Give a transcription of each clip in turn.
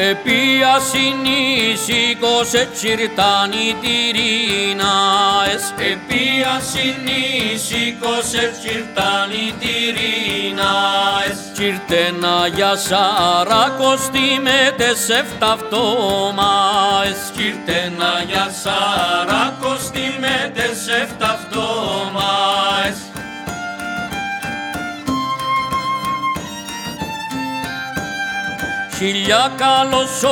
Επία συνήσικος ετσιρτάνη τυρίναες Επία συνήσικος ετσιρτάνη τυρίναες Τσιρτένα για σαρακοστη με τες εφταυτόμαες Τσιρτένα για σαρακοστη Χιλιά καλώς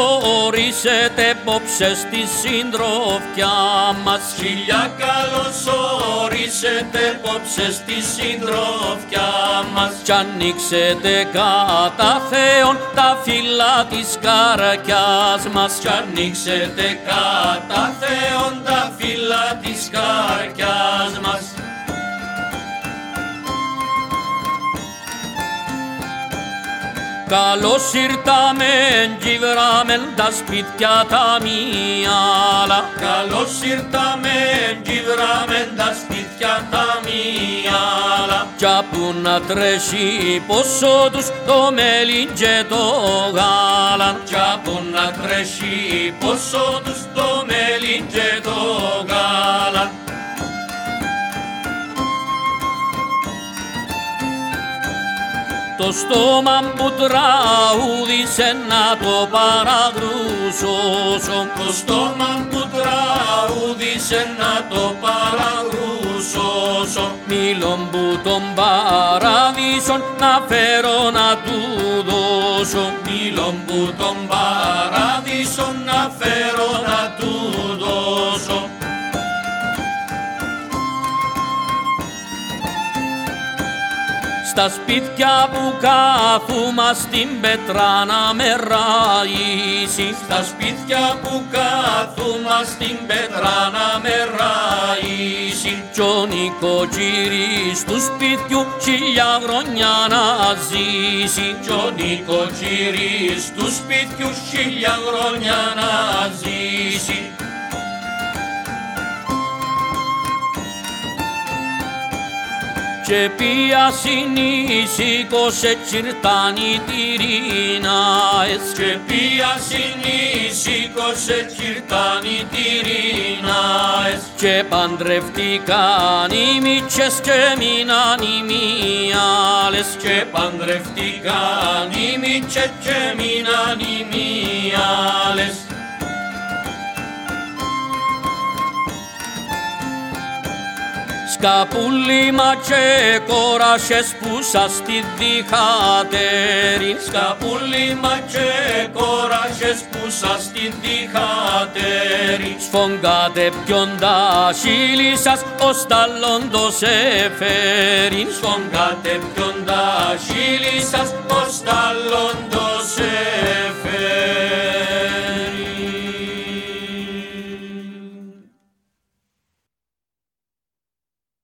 ορίσετε πόψε στη συντροφιά μας. Χιλιά καλώς ορίσετε πόψε στη συντροφιά μας. Κι ανοίξετε κατά Θεόν τα φύλλα της καρακιάς μας. Κι ανοίξετε κατά Θεόν τα φύλλα της καρκιάς μας Καλώς ήρθαμεν κι βραμεν τα σπίτια τα μυαλά Καλώς ήρθαμεν κι βραμεν τα σπίτια τα μυαλά Κι που να τρέχει πόσο τους το μέλι και το γάλα. Κι που να τρέχει πόσο τους το μέλι και το γάλα Το στόμα που τραούδισε να το παραγρούσω Το στόμα που τραούδισε να το παραγρούσω Μήλον που τον παράδεισον να φέρω να του δώσω. Μήλον που τον παράδεισο να φέρω να του Στα σπίτια που κάθουμα στην πέτρα να με ραΐσει Στα σπίτια που κάθουμα στην πέτρα να με ραΐσει Κι ο νοικοκύρης του σπίτιου χιλιά χρόνια να ζήσει. Κι ο νοικοκύρης του σπίτιου χίλια χρόνια να ζήσει Και πια συνήσικος ετσιρτάνη τυρίναες Και πια συνήσικος ετσιρτάνη τυρίναες Και παντρευτήκαν οι μίτσες και μείναν οι μιάλες Και παντρευτήκαν οι μίτσες και μείναν οι μιάλες Σκαπούλημα και κοράσες που σας τη διχάτερη. Σκαπούλημα και κοράσες που σας την διχάτερη. Σφογγάτε ποιον τα χείλη σας ως ταλόντος εφέρει Σφογγάτε ποιον τα χείλη σας